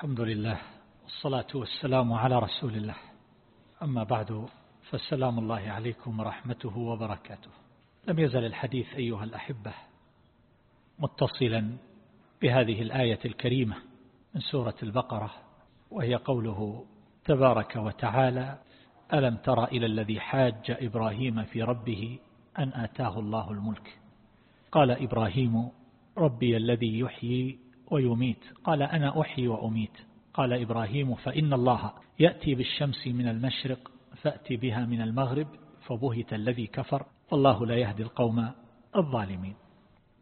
الحمد لله والصلاة والسلام على رسول الله. أما بعد فالسلام الله عليكم ورحمته وبركاته. لم يزل الحديث أيها الأحبة متصلا بهذه الآية الكريمة من سورة البقرة وهي قوله تبارك وتعالى ألم تر إلى الذي حاج إبراهيم في ربه أن آتاه الله الملك؟ قال إبراهيم ربي الذي يحيي ويميت. قال أنا أحيي وأميت. قال إبراهيم فإن الله يأتي بالشمس من المشرق فأتي بها من المغرب فبهت الذي كفر والله لا يهدي القوم الظالمين.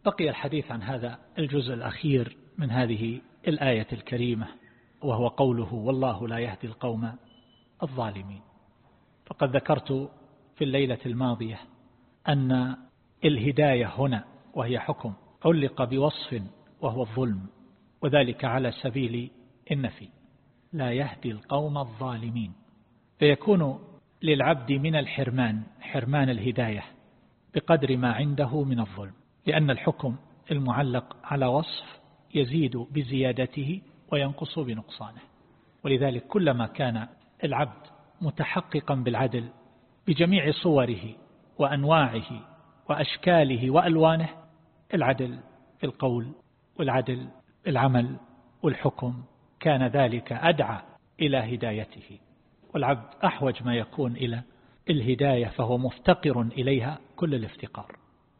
بقي الحديث عن هذا الجزء الأخير من هذه الآية الكريمة وهو قوله والله لا يهدي القوم الظالمين. فقد ذكرت في الليلة الماضية أن الهداية هنا وهي حكم علق بوصف وهو الظلم. وذلك على سبيل النفي. لا يهدي القوم الظالمين. فيكون للعبد من الحرمان حرمان الهداية بقدر ما عنده من الظلم. لأن الحكم المعلق على وصف يزيد بزيادته وينقص بنقصانه. ولذلك كلما كان العبد متحققا بالعدل بجميع صوره وأنواعه وأشكاله وألوانه العدل في القول والعدل العمل والحكم كان ذلك أدعى إلى هدايته. والعبد أحوج ما يكون إلى الهداية فهو مفتقر إليها كل الافتقار.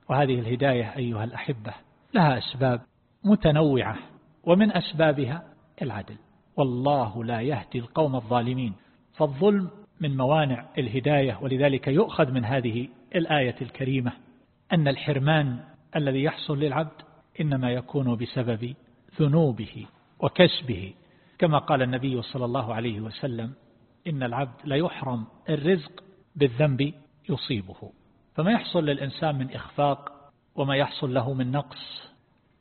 وهذه الهداية أيها الأحبة لها أسباب متنوعة ومن أسبابها العدل. والله لا يهدي القوم الظالمين فالظلم من موانع الهداية. ولذلك يؤخذ من هذه الآية الكريمة أن الحرمان الذي يحصل للعبد إنما يكون بسبب ذنوبه وكسبه. كما قال النبي صلى الله عليه وسلم إن العبد لا يحرم الرزق بالذنب يصيبه. فما يحصل للإنسان من إخفاق وما يحصل له من نقص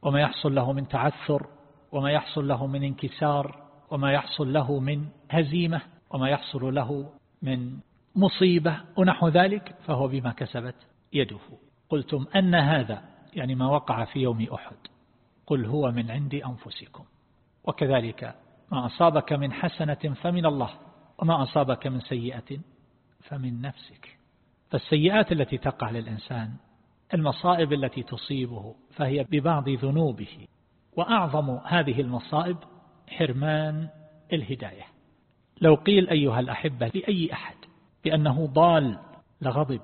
وما يحصل له من تعثر وما يحصل له من انكسار وما يحصل له من هزيمة وما يحصل له من مصيبة ونحو ذلك فهو بما كسبت يده. قلتم أن هذا يعني ما وقع في يوم أحد. قل هو من عند أنفسكم. وكذلك ما أصابك من حسنة فمن الله وما أصابك من سيئة فمن نفسك. فالسيئات التي تقع للإنسان المصائب التي تصيبه فهي ببعض ذنوبه. وأعظم هذه المصائب حرمان الهداية. لو قيل أيها الأحبة لأي أحد بأنه ضال لغضب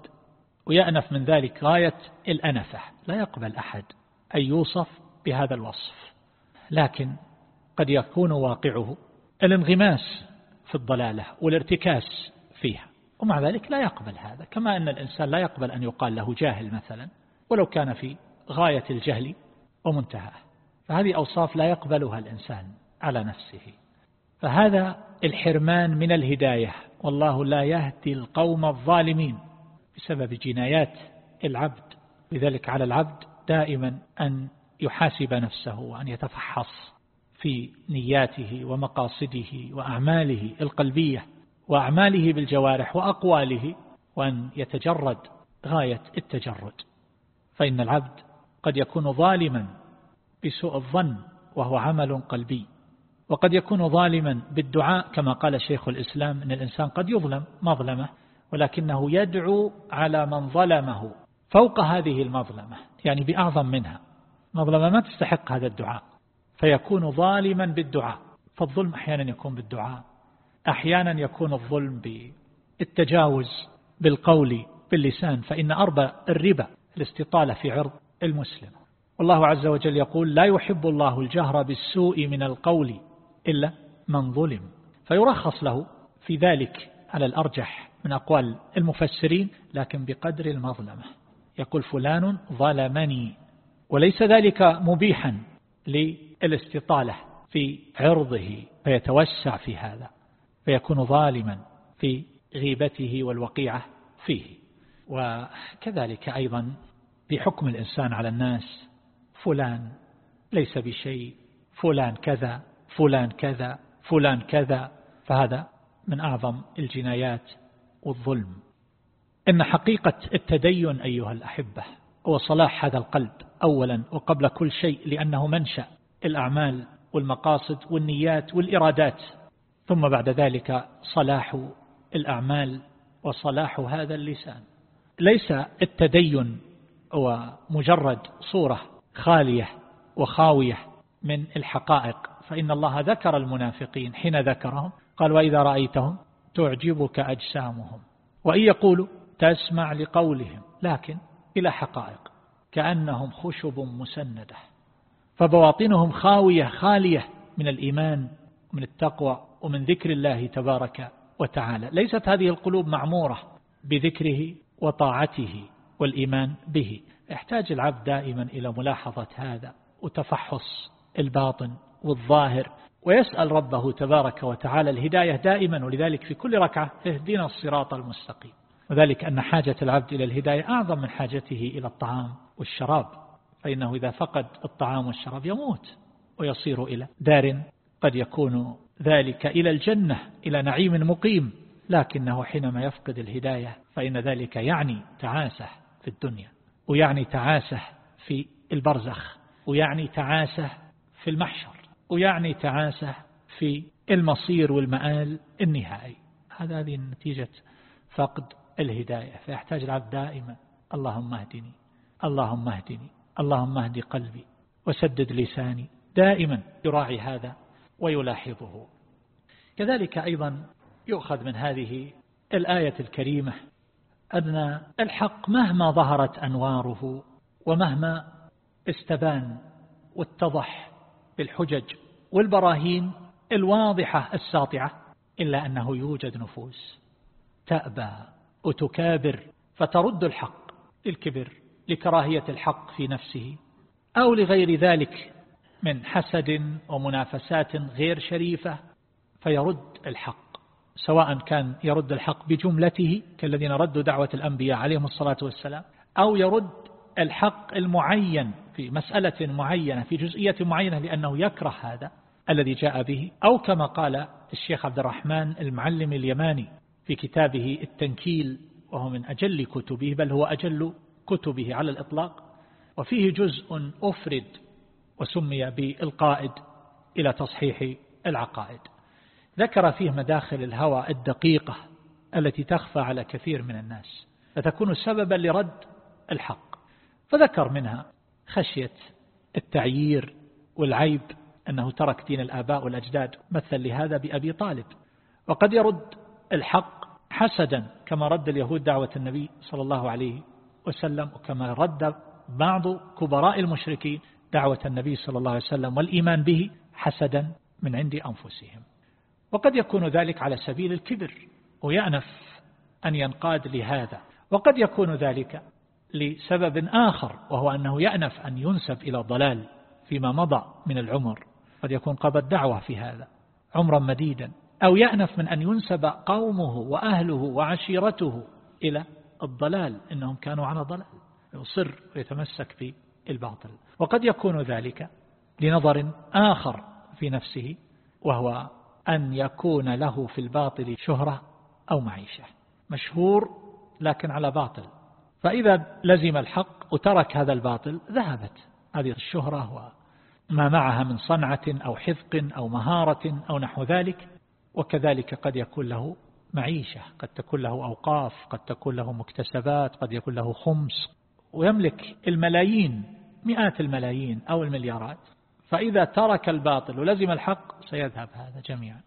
ويأنف من ذلك غاية الأنفة لا يقبل أحد أن يوصف بهذا الوصف. لكن قد يكون واقعه الانغماس في الضلالة والارتكاس فيها ومع ذلك لا يقبل هذا. كما أن الإنسان لا يقبل أن يقال له جاهل مثلا ولو كان في غاية الجهل ومنتهاه. فهذه أوصاف لا يقبلها الإنسان على نفسه. فهذا الحرمان من الهداية. والله لا يهدي القوم الظالمين بسبب جنايات العبد. لذلك على العبد دائما أن يحاسب نفسه وأن يتفحص في نياته ومقاصده وأعماله القلبية وأعماله بالجوارح وأقواله وأن يتجرد غاية التجرد. فإن العبد قد يكون ظالما بسوء الظن وهو عمل قلبي وقد يكون ظالما بالدعاء كما قال شيخ الإسلام أن الإنسان قد يظلم مظلمة ولكنه يدعو على من ظلمه فوق هذه المظلمة يعني بأعظم منها. مظلمة ما تستحق هذا الدعاء. فيكون ظالما بالدعاء. فالظلم أحيانا يكون بالدعاء. أحيانا يكون الظلم بالتجاوز بالقول باللسان. فإن أربى الربا الاستطالة في عرض المسلم. والله عز وجل يقول لا يحب الله الجهر بالسوء من القول إلا من ظلم. فيرخص له في ذلك على الأرجح من أقوال المفسرين لكن بقدر المظلمة. يقول فلان ظلمني وليس ذلك مبيحا للاستطالة في عرضه فيتوسع في هذا فيكون ظالما في غيبته والوقيعة فيه. وكذلك أيضا في حكم الإنسان على الناس فلان ليس بشيء فلان كذا فلان كذا فلان كذا فهذا من أعظم الجنايات والظلم. إن حقيقة التدين أيها الأحبة هو صلاح هذا القلب أولا وقبل كل شيء لأنه منشأ الأعمال والمقاصد والنيات والإرادات. ثم بعد ذلك صلاح الأعمال وصلاح هذا اللسان. ليس التدين هو مجرد صورة خالية وخاوية من الحقائق. فإن الله ذكر المنافقين حين ذكرهم قال وإذا رأيتهم تعجبك أجسامهم. وإن يقولوا تسمع لقولهم. لكن إلى حقائق كأنهم خشب مسندة فبواطنهم خاوية خالية من الإيمان ومن التقوى ومن ذكر الله تبارك وتعالى. ليست هذه القلوب معمورة بذكره وطاعته والإيمان به. يحتاج العبد دائما إلى ملاحظة هذا وتفحص الباطن والظاهر ويسأل ربه تبارك وتعالى الهداية دائما. ولذلك في كل ركعة اهدنا الصراط المستقيم. وذلك أن حاجة العبد إلى الهداية أعظم من حاجته إلى الطعام والشراب. فإنه إذا فقد الطعام والشراب يموت ويصير إلى دار قد يكون ذلك إلى الجنة إلى نعيم مقيم. لكنه حينما يفقد الهداية فإن ذلك يعني تعاسة في الدنيا ويعني تعاسة في البرزخ ويعني تعاسة في المحشر ويعني تعاسة في المصير والمآل النهائي. هذا هذه نتيجة فقد الهداية فيحتاج العبد دائما. اللهم اهدني اللهم اهدني اللهم اهدي قلبي وسدد لساني. دائما يراعي هذا ويلاحظه. كذلك أيضا يؤخذ من هذه الآية الكريمة أن الحق مهما ظهرت أنواره ومهما استبان واتضح بالحجج والبراهين الواضحة الساطعة إلا أنه يوجد نفوس تأبى. وتكابر فترد الحق للكبر لكراهية الحق في نفسه أو لغير ذلك من حسد ومنافسات غير شريفة فيرد الحق سواء كان يرد الحق بجملته كالذين ردوا دعوة الأنبياء عليهم الصلاة والسلام أو يرد الحق المعين في مسألة معينة في جزئية معينة لأنه يكره هذا الذي جاء به أو كما قال الشيخ عبد الرحمن المعلم اليماني في كتابه التنكيل وهو من أجل كتبه بل هو أجل كتبه على الإطلاق. وفيه جزء أفرد وسمي بالقائد إلى تصحيح العقائد. ذكر فيه مداخل الهوى الدقيقة التي تخفى على كثير من الناس فتكون سببا لرد الحق. فذكر منها خشية التعيير والعيب أنه ترك دين الآباء والأجداد مثل لهذا بأبي طالب. وقد يرد الحق حسدا كما رد اليهود دعوة النبي صلى الله عليه وسلم وكما رد بعض كبراء المشركين دعوة النبي صلى الله عليه وسلم والإيمان به حسدا من عند أنفسهم. وقد يكون ذلك على سبيل الكبر ويأنف أن ينقاد لهذا. وقد يكون ذلك لسبب آخر وهو أنه يأنف أن ينسب إلى الضلال فيما مضى من العمر. قد يكون قبل دعوة في هذا عمرا مديدا. أو يأنف من أن ينسب قومه وأهله وعشيرته إلى الضلال إنهم كانوا على ضلال يصر ويتمسك بالباطل وقد يكون ذلك لنظر آخر في نفسه وهو أن يكون له في الباطل شهرة أو معيشة مشهور لكن على باطل. فإذا لزم الحق وترك هذا الباطل ذهبت هذه الشهرة وما معها من صنعة أو حذق أو مهارة أو نحو ذلك. وكذلك قد يكون له معيشة قد تكون له أوقاف قد تكون له مكتسبات قد يكون له خمس. ويملك الملايين مئات الملايين أو المليارات. فإذا ترك الباطل ولزم الحق سيذهب هذا جميعا.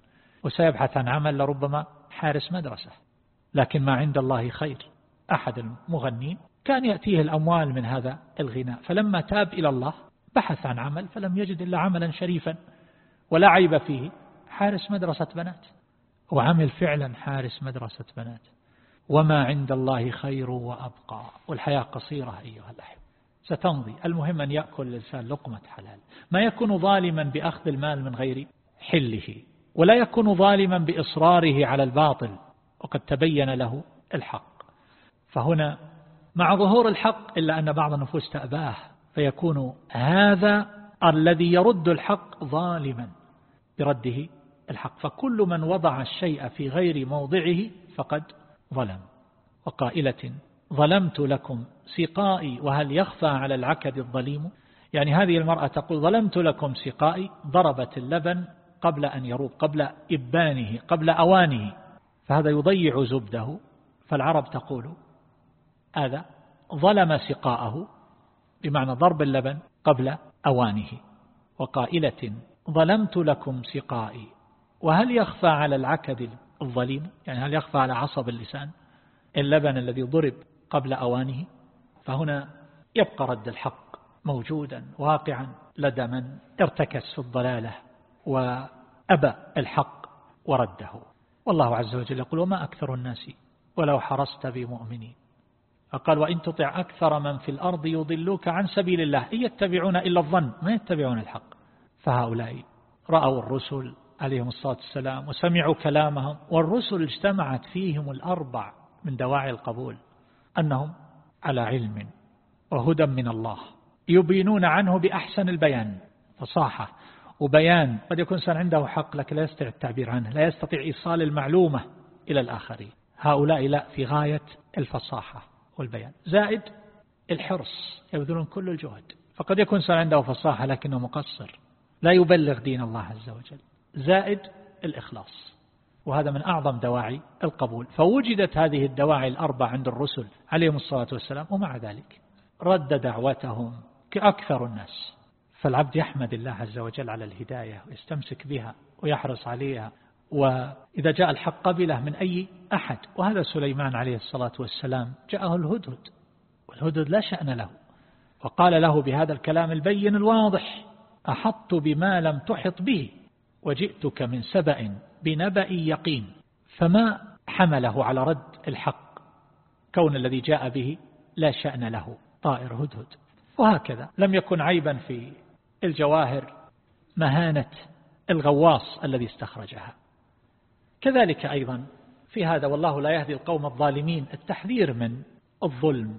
وسيبحث عن عمل لربما حارس مدرسة. لكن ما عند الله خير. أحد المغنين كان يأتيه الأموال من هذا الغناء. فلما تاب إلى الله بحث عن عمل فلم يجد إلا عملا شريفا. ولا عيب فيه. حارس مدرسة بنات. وعمل فعلا حارس مدرسة بنات. وما عند الله خير وأبقى. والحياة قصيرة أيها الأحب ستمضي. المهم أن يأكل الإنسان لقمة حلال. ما يكون ظالما بأخذ المال من غير حله. ولا يكون ظالما بإصراره على الباطل. وقد تبين له الحق. فهنا مع ظهور الحق إلا أن بعض النفوس تأباه. فيكون هذا الذي يرد الحق ظالما. برده الحق. فكل من وضع الشيء في غير موضعه فقد ظلم. وقائلة ظلمت لكم سقائي وهل يخفى على العكد الظليم؟ يعني هذه المرأة تقول ظلمت لكم سقائي ضربت اللبن قبل أن يروب قبل إبانه قبل أوانه. فهذا يضيع زبده. فالعرب تقول هذا ظلم سقاءه بمعنى ضرب اللبن قبل أوانه. وقائلة ظلمت لكم سقائي وهل يخفى على العكد الظليم؟ يعني هل يخفى على عصب اللسان؟ اللبن الذي ضرب قبل أوانه؟ فهنا يبقى رد الحق موجودا واقعا لدى من ارتكس في الضلالة وأبى الحق ورده. والله عز وجل يقول وما أكثر الناس ولو حرصت بمؤمنين. فقال وإن تطع أكثر من في الأرض يضلوك عن سبيل الله إن يتبعون إلا الظن ما يتبعون الحق. فهؤلاء رأوا الرسل عليهم الصلاة والسلام وسمعوا كلامهم والرسل اجتمعت فيهم الأربع من دواعي القبول أنهم على علم وهدى من الله يبينون عنه بأحسن البيان فصاحة وبيان قد يكون سن عنده حق لكن لا يستطيع التعبير عنه لا يستطيع إيصال المعلومة إلى الآخرين هؤلاء لا في غاية الفصاحة والبيان. زائد الحرص يبذلون كل الجهد فقد يكون سن عنده فصاحة لكنه مقصر لا يبلغ دين الله عز وجل. زائد الإخلاص. وهذا من أعظم دواعي القبول. فوجدت هذه الدواعي الأربع عند الرسل عليهم الصلاة والسلام ومع ذلك رد دعوتهم كأكثر الناس. فالعبد يحمد الله عز وجل على الهداية ويستمسك بها ويحرص عليها وإذا جاء الحق قبله من أي أحد. وهذا سليمان عليه الصلاة والسلام جاءه الهدهد والهدهد لا شأن له. وقال له بهذا الكلام البين الواضح أحط بما لم تحط به. وجئتك من سبأ بنبأ يقين فما حمله على رد الحق؟ كون الذي جاء به لا شأن له طائر هدهد. وهكذا لم يكن عيبا في الجواهر مهانة الغواص الذي استخرجها. كذلك أيضا في هذا والله لا يهدي القوم الظالمين التحذير من الظلم.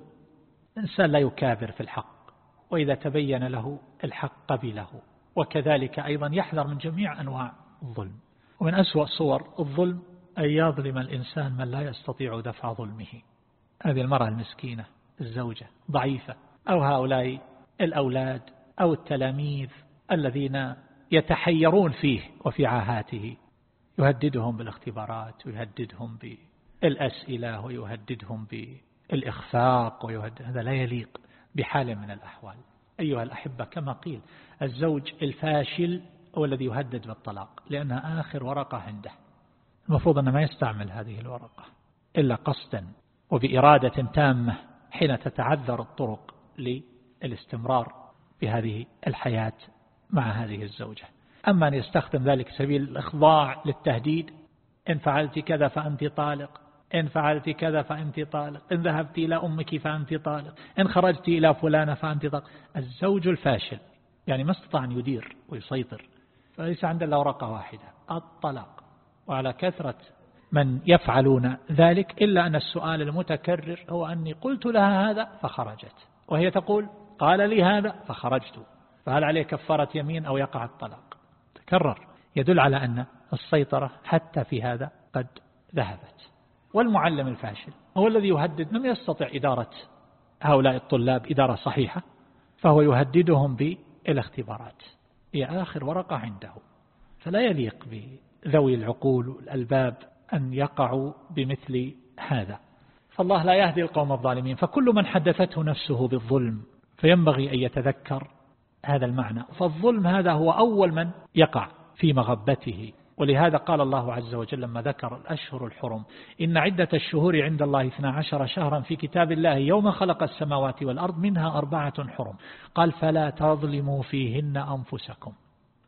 الإنسان لا يكابر في الحق وإذا تبين له الحق قبله وكذلك أيضا يحذر من جميع أنواع الظلم. ومن أسوأ صور الظلم أن يظلم الإنسان من لا يستطيع دفع ظلمه. هذه المرأة المسكينة الزوجة ضعيفة أو هؤلاء الأولاد أو التلاميذ الذين يتحيرون فيه وفي عاهاته. يهددهم بالاختبارات ويهددهم بالأسئلة ويهددهم بالإخفاق ويهدد هذا لا يليق بحال من الأحوال. أيها الأحبة كما قيل الزوج الفاشل هو الذي يهدد بالطلاق لأنها آخر ورقة عنده. المفروض أنه ما يستعمل هذه الورقة إلا قصدا وبإرادة تامة حين تتعذر الطرق للاستمرار بهذه الحياة مع هذه الزوجة. أما أن يستخدم ذلك سبيل الإخضاع للتهديد إن فعلت كذا فأنت طالق. إن فعلت كذا فأنت طالق. إن ذهبت إلى أمك فأنت طالق. إن خرجت إلى فلانة فأنت طالق. الزوج الفاشل يعني ما استطاع أن يدير ويسيطر فليس عنده إلا ورقة واحدة الطلاق. وعلى كثرة من يفعلون ذلك إلا أن السؤال المتكرر هو أني قلت لها هذا فخرجت. وهي تقول قال لي هذا فخرجت. فهل عليه كفارة يمين أو يقع الطلاق؟ تكرر. يدل على أن السيطرة حتى في هذا قد ذهبت. والمعلم الفاشل هو الذي يهدد لم يستطع إدارة هؤلاء الطلاب إدارة صحيحة فهو يهددهم بالاختبارات. هي آخر ورقة عنده. فلا يليق بذوي العقول والألباب أن يقعوا بمثل هذا. فالله لا يهدي القوم الظالمين. فكل من حدثته نفسه بالظلم فينبغي أن يتذكر هذا المعنى. فالظلم هذا هو أول من يقع في مغبته. ولهذا قال الله عز وجل لما ذكر الأشهر الحرم إن عدة الشهور عند الله 12 شهرا في كتاب الله يوم خلق السماوات والأرض منها أربعة حرم. قال فلا تظلموا فيهن أنفسكم.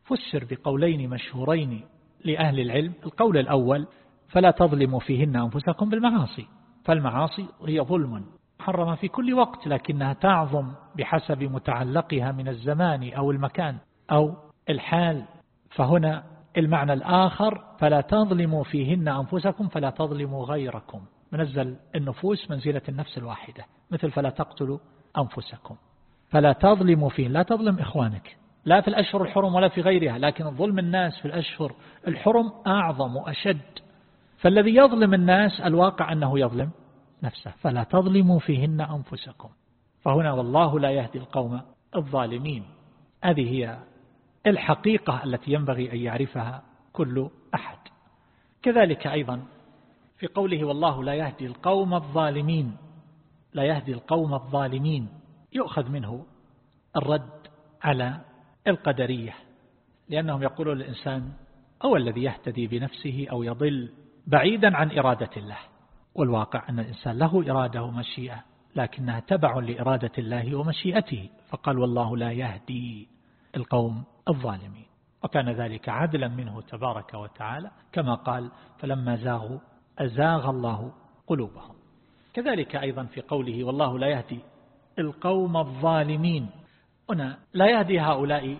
فسر بقولين مشهورين لأهل العلم. القول الأول فلا تظلموا فيهن أنفسكم بالمعاصي. فالمعاصي هي ظلم محرمة في كل وقت لكنها تعظم بحسب متعلقها من الزمان أو المكان أو الحال. فهنا المعنى الآخر فلا تظلموا فيهن أنفسكم فلا تظلموا غيركم. منزل النفوس منزلة النفس الواحدة. مثل فلا تقتلوا أنفسكم. فلا تظلموا فيهن لا تظلم إخوانك. لا في الأشهر الحرم ولا في غيرها لكن ظلم الناس في الأشهر الحرم أعظم وأشد. فالذي يظلم الناس الواقع أنه يظلم نفسه. فلا تظلموا فيهن أنفسكم. فهنا والله لا يهدي القوم الظالمين. هذه هي الحقيقة التي ينبغي أن يعرفها كل أحد. كذلك أيضا في قوله والله لا يهدي القوم الظالمين لا يهدي القوم الظالمين يؤخذ منه الرد على القدرية لأنهم يقولون للإنسان أو الذي يهتدي بنفسه أو يضل بعيدا عن إرادة الله. والواقع أن الإنسان له إرادة ومشيئة لكنها تبع لإرادة الله ومشيئته فقال والله لا يهدي القوم الظالمين. وكان ذلك عدلا منه تبارك وتعالى كما قال فلما زاغوا أزاغ الله قلوبهم. كذلك أيضا في قوله والله لا يهدي القوم الظالمين. هنا لا يهدي هؤلاء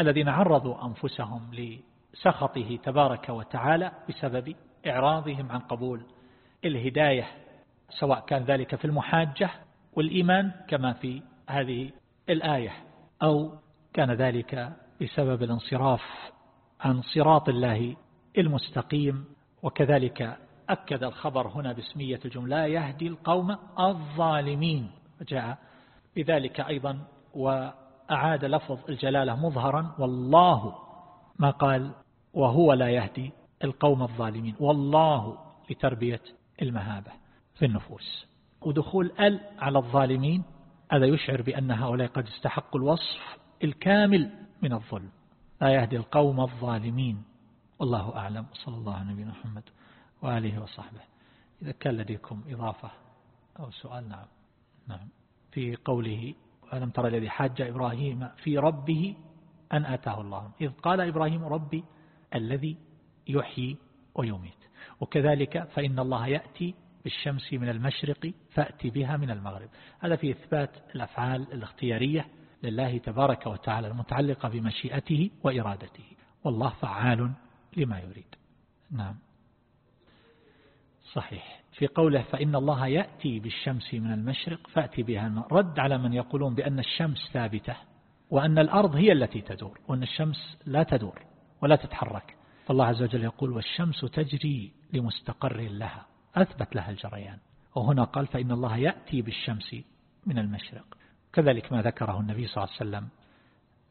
الذين عرضوا أنفسهم لسخطه تبارك وتعالى بسبب إعراضهم عن قبول الهداية سواء كان ذلك في المحاجة والإيمان كما في هذه الآية أو كان ذلك بسبب الانصراف عن صراط الله المستقيم وكذلك أكد الخبر هنا باسمية الجملة يهدي القوم الظالمين. وجاء بذلك أيضا وأعاد لفظ الجلالة مظهرا والله ما قال وهو لا يهدي القوم الظالمين والله لتربية المهابة في النفوس. ودخول ال على الظالمين هذا يشعر بأن هؤلاء قد استحقوا الوصف الكامل من الظلم لا يهدي القوم الظالمين. والله أعلم. صلى الله على نبينا محمد وآله وصحبه. إذا كان لديكم إضافة أو سؤال نعم. نعم. في قوله ألم ترى الذي حاج إبراهيم في ربه أن آتاه الله؟ إذ قال إبراهيم ربي الذي يحيي ويميت. وكذلك فإن الله يأتي بالشمس من المشرق فأتي بها من المغرب. هذا في إثبات الأفعال الاختيارية لله تبارك وتعالى المتعلقة بمشيئته وإرادته. والله فعال لما يريد. نعم. صحيح. في قوله فإن الله يأتي بالشمس من المشرق فأتي بها رد على من يقولون بأن الشمس ثابتة وأن الأرض هي التي تدور وأن الشمس لا تدور ولا تتحرك. فالله عز وجل يقول والشمس تجري لمستقر لها. أثبت لها الجريان. وهنا قال فإن الله يأتي بالشمس من المشرق. كذلك ما ذكره النبي صلى الله عليه وسلم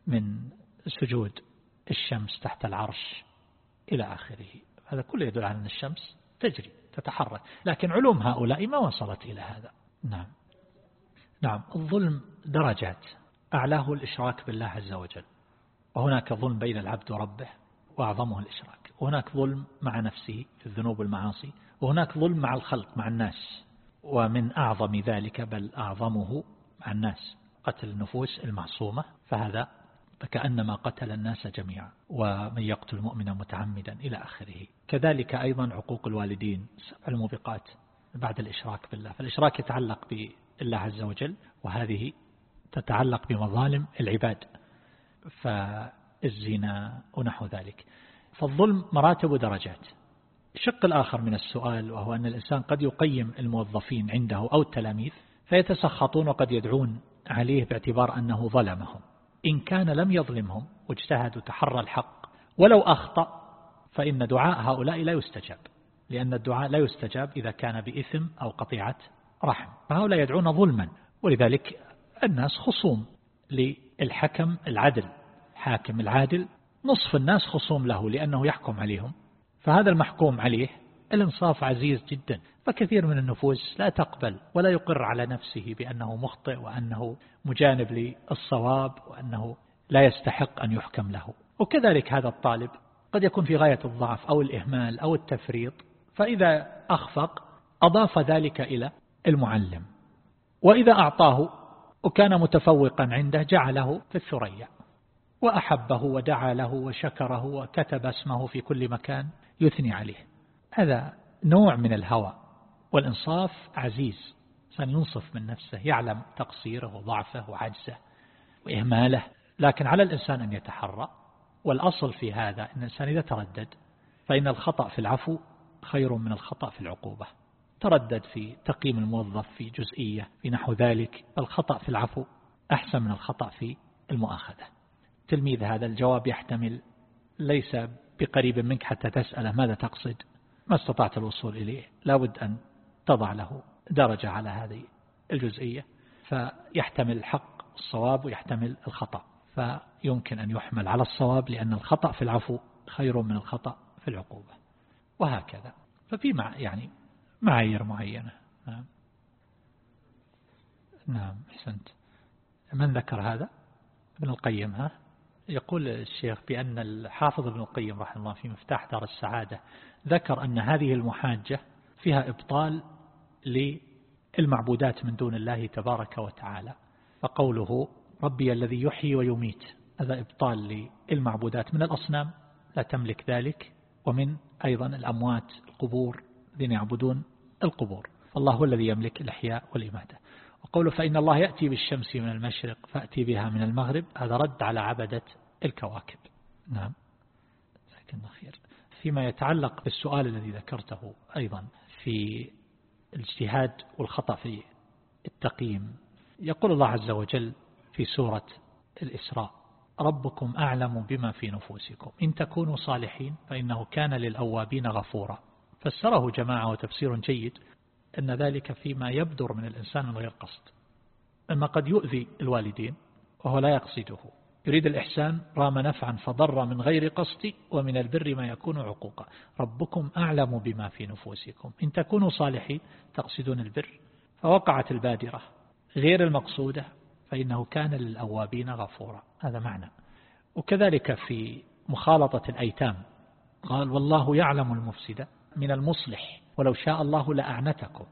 من سجود الشمس تحت العرش إلى آخره. هذا كله يدل على أن الشمس تجري تتحرك. لكن علوم هؤلاء ما وصلت إلى هذا. نعم. نعم. الظلم درجات. أعلاه الإشراك بالله عز وجل. وهناك ظلم بين العبد وربه وأعظمه الإشراك. وهناك ظلم مع نفسه في الذنوب والمعاصي. وهناك ظلم مع الخلق مع الناس. ومن أعظم ذلك بل أعظمه مع الناس قتل النفوس المعصومة فهذا فكأنما قتل الناس جميعا ومن يقتل مؤمنا متعمدا إلى آخره. كذلك أيضا عقوق الوالدين الموبقات بعد الإشراك بالله. فالإشراك يتعلق بالله عز وجل وهذه تتعلق بمظالم العباد فالزنا ونحو ذلك. فالظلم مراتب ودرجات. الشق الآخر من السؤال وهو أن الإنسان قد يقيم الموظفين عنده أو التلاميذ فيتسخطون وقد يدعون عليه باعتبار أنه ظلمهم. إن كان لم يظلمهم واجتهد وتحرى الحق. ولو أخطأ فإن دعاء هؤلاء لا يستجاب. لأن الدعاء لا يستجاب إذا كان بإثم أو قطيعة رحم. فهؤلاء يدعون ظلما. ولذلك الناس خصوم للحكم العدل. حاكم العادل نصف الناس خصوم له لأنه يحكم عليهم. فهذا المحكوم عليه الإنصاف عزيز جدا. فكثير من النفوس لا تقبل ولا يقر على نفسه بأنه مخطئ وأنه مجانب للصواب وأنه لا يستحق أن يحكم له. وكذلك هذا الطالب قد يكون في غاية الضعف أو الإهمال أو التفريط فإذا أخفق أضاف ذلك إلى المعلم. وإذا أعطاه وكان متفوقا عنده جعله في الثريا. وأحبه ودعا له وشكره وكتب اسمه في كل مكان يثني عليه. هذا نوع من الهوى. والإنصاف عزيز إنسان ينصف من نفسه يعلم تقصيره وضعفه وعجزه وإهماله لكن على الإنسان أن يتحرى والأصل في هذا أن الإنسان إذا تردد فإن الخطأ في العفو خير من الخطأ في العقوبة. تردد في تقييم الموظف في جزئية في نحو ذلك الخطأ في العفو أحسن من الخطأ في المؤاخذة. تلميذ هذا الجواب يحتمل ليس بقريب منك حتى تسأله ماذا تقصد؟ ما استطعت الوصول إليه. لابد أن تضع له درجة على هذه الجزئية فيحتمل الحق الصواب ويحتمل الخطأ فيمكن أن يحمل على الصواب لأن الخطأ في العفو خير من الخطأ في العقوبة وهكذا. ففي مع يعني معايير معينة. نعم. نعم أحسنت. من ذكر هذا؟ ابن القيم ها؟ يقول الشيخ بأن الحافظ ابن القيم رحمه الله في مفتاح دار السعادة ذكر أن هذه المحاجة فيها إبطال للمعبودات من دون الله تبارك وتعالى. فقوله ربي الذي يحيي ويميت هذا إبطال للمعبودات من الأصنام لا تملك ذلك. ومن أيضا الأموات القبور الذين يعبدون القبور. فالله هو الذي يملك الإحياء والإماتة. وقوله فإن الله يأتي بالشمس من المشرق فأتي بها من المغرب هذا رد على عبدة الكواكب. نعم. لكن خير. فيما يتعلق بالسؤال الذي ذكرته أيضا في الاجتهاد والخطأ في التقييم. يقول الله عز وجل في سورة الإسراء ربكم أعلم بما في نفوسكم. إن تكونوا صالحين فإنه كان للأوابين غفورا. فسره جماعة وتفسير جيد أن ذلك فيما يبدر من الإنسان من غير قصد. أما قد يؤذي الوالدين وهو لا يقصده. يريد الإحسان رام نفعا فضر من غير قصد ومن البر ما يكون عقوقا. ربكم أعلم بما في نفوسكم. إن تكونوا صالحين تقصدون البر. فوقعت البادرة غير المقصودة فإنه كان للأوابين غفورا. هذا معنى. وكذلك في مخالطة الأيتام قال والله يعلم المفسد من المصلح ولو شاء الله لأعنتكم.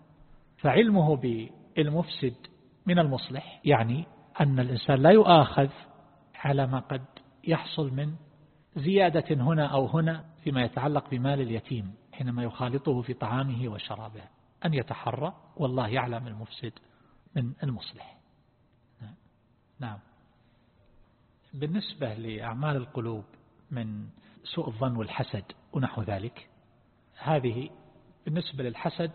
فعلمه بالمفسد من المصلح يعني أن الإنسان لا يؤاخذ على ما قد يحصل من زيادة هنا أو هنا فيما يتعلق بمال اليتيم حينما يخالطه في طعامه وشرابه. أن يتحرى والله يعلم المفسد من المصلح. نعم. بالنسبة لأعمال القلوب من سوء الظن والحسد ونحو ذلك هذه بالنسبة للحسد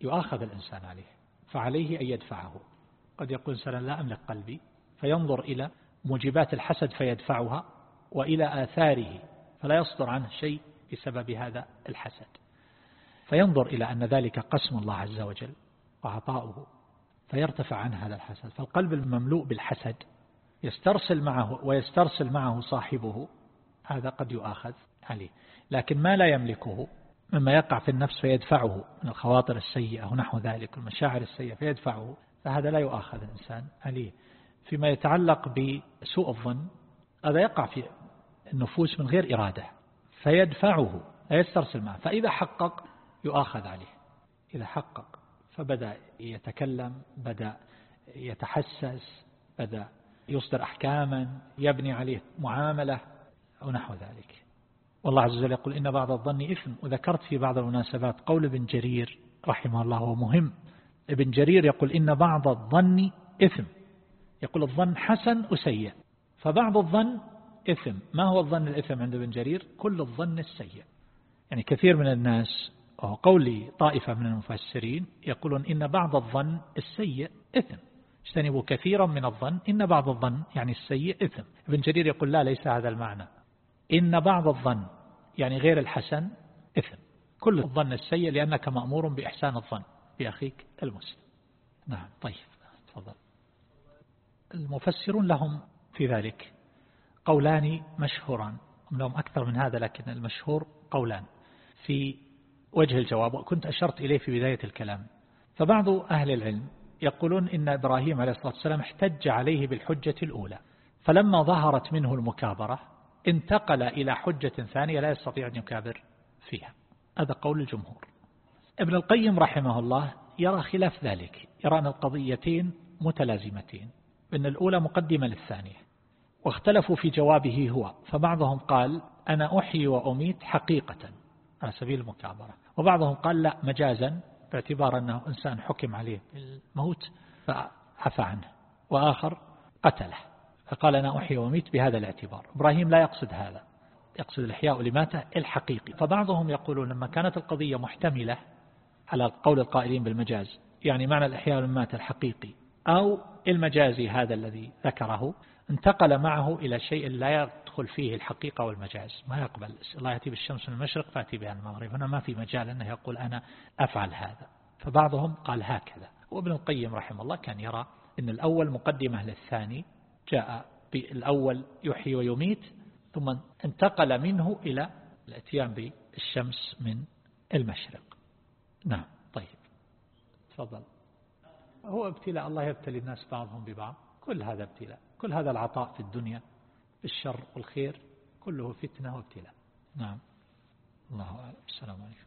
يؤاخذ الإنسان عليه فعليه أن يدفعه. قد يقول سنة لا أملك قلبي. فينظر إلى موجبات الحسد فيدفعها وإلى آثاره فلا يصدر عنه شيء بسبب هذا الحسد. فينظر إلى أن ذلك قسم الله عز وجل وعطاؤه فيرتفع عن هذا الحسد. فالقلب المملوء بالحسد يسترسل معه ويسترسل معه صاحبه هذا قد يؤاخذ عليه. لكن ما لا يملكه مما يقع في النفس فيدفعه من الخواطر السيئة ونحو ذلك المشاعر السيئة فيدفعه فهذا لا يؤاخذ الإنسان عليه. فيما يتعلق بسوء الظن هذا يقع في النفوس من غير إرادة فيدفعه يسترسل معه فإذا حقق يؤاخذ عليه. إذا حقق فبدأ يتكلم بدأ يتحسس بدأ يصدر أحكاما يبني عليه معاملة أو نحو ذلك. والله عز وجل يقول إن بعض الظن إثم. وذكرت في بعض المناسبات قول ابن جرير رحمه الله هو مهم. ابن جرير يقول إن بعض الظن إثم. يقول الظن حسن وسيء. فبعض الظن إثم. ما هو الظن الإثم عند ابن جرير؟ كل الظن السيء. يعني كثير من الناس وهو قول طائفة من المفسرين يقولون إن بعض الظن السيء إثم. اجتنبوا كثيرا من الظن إن بعض الظن يعني السيء إثم. ابن جرير يقول لا ليس هذا المعنى. إن بعض الظن يعني غير الحسن إثم. كل الظن السيء لأنك مأمور بإحسان الظن. بأخيك المسلم. نعم طيب. تفضل. المفسرون لهم في ذلك. قولان مشهوران. لهم أكثر من هذا لكن المشهور قولان. في وجه الجواب وكنت أشرت إليه في بداية الكلام. فبعض أهل العلم يقولون إن إبراهيم عليه الصلاة والسلام احتج عليه بالحجة الأولى. فلما ظهرت منه المكابرة انتقل إلى حجة ثانية لا يستطيع أن يكابر فيها. هذا قول الجمهور. ابن القيم رحمه الله يرى خلاف ذلك. يرى أن القضيتين متلازمتين. أن الأولى مقدمة للثانية واختلفوا في جوابه هو فبعضهم قال أنا أحيي وأميت حقيقة على سبيل المكابرة وبعضهم قال لا مجازا باعتبار أنه إنسان حكم عليه بالموت فعفى عنه وآخر قتله فقال أنا أحيي وميت بهذا الاعتبار. إبراهيم لا يقصد هذا يقصد الإحياء لماته الحقيقي. فبعضهم يقولون لما كانت القضية محتملة على قول القائلين بالمجاز يعني معنى الإحياء لماته الحقيقي أو المجازي هذا الذي ذكره انتقل معه إلى شيء لا يدخل فيه الحقيقة والمجاز. ما يقبل. الله يأتي بالشمس من المشرق فأتي بها المغرب. هنا ما في مجال أنه يقول أنا أفعل هذا. فبعضهم قال هكذا. وابن القيم رحمه الله كان يرى إن الأول مقدمة للثاني جاء بالأول يحيي ويميت ثم انتقل منه إلى الاتيان بالشمس من المشرق. نعم طيب. تفضل. هو ابتلاء. الله يبتلي الناس بعضهم ببعض. كل هذا ابتلاء. كل هذا العطاء في الدنيا بالشر والخير كله فتنة وابتلاء. نعم. الله أعلم. السلام عليكم.